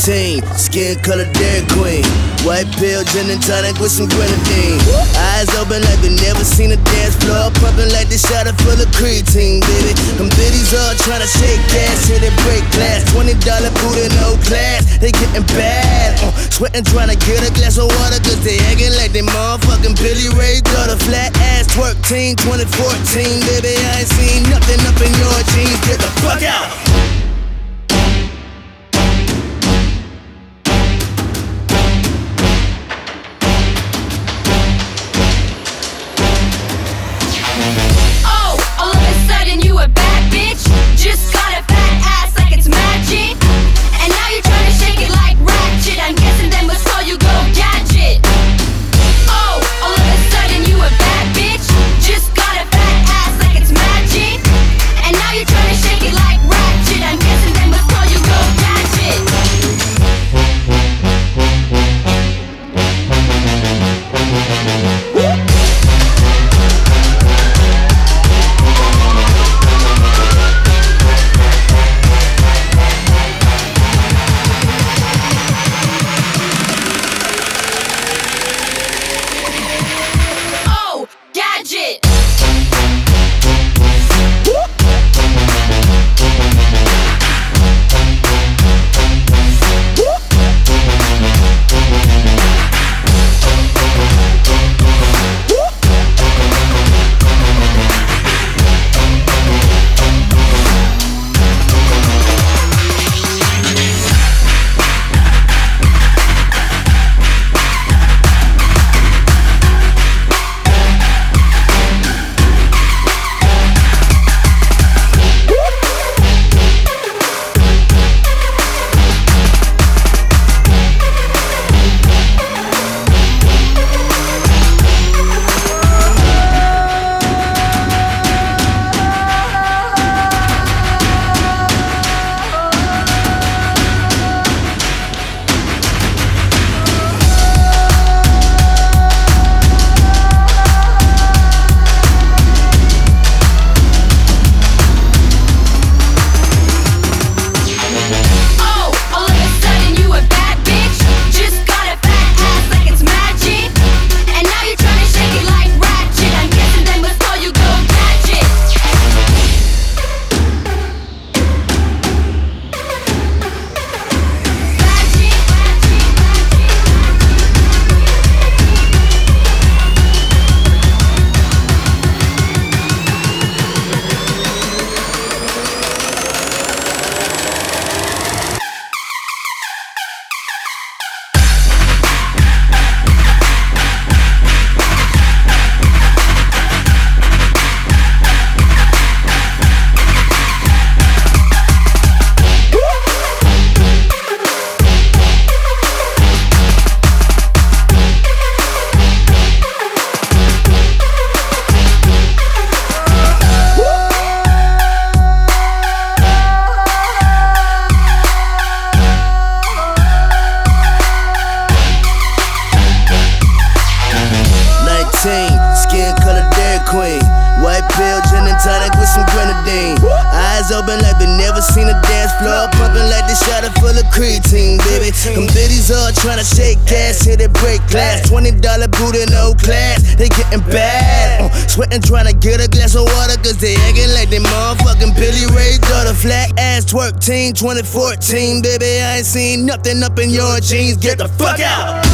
19, skin color Dairy Queen. White pill, gin and tonic with some grenadine. Eyes open like they never seen a dance floor. Pumping like they shot it full of creatine, baby. Them biddies all trying to shake gas, here they break glass. $20 booty, no class. They getting bad. Uh, sweating trying to get a glass of water, cause they acting like they motherfucking Billy Ray. Got a flat ass twerk team 2014, baby. I ain't seen nothing up in your jeans. Get the fuck out. Nineteen, skin color Dairy Queen. White pill, gin and tonic with some grenadine. Eyes open like they never seen a dance floor. Pumping like they shot it full of creatine, baby. Them biddies all trying to shake ass, hit they break glass. $20 booty, no class. They getting bad. Uh, sweating trying to get a glass of water, cause they acting like they motherfucking Billy Ray. A flat ass twerk team 2014, baby. I ain't seen nothing up in your jeans. Get the fuck out.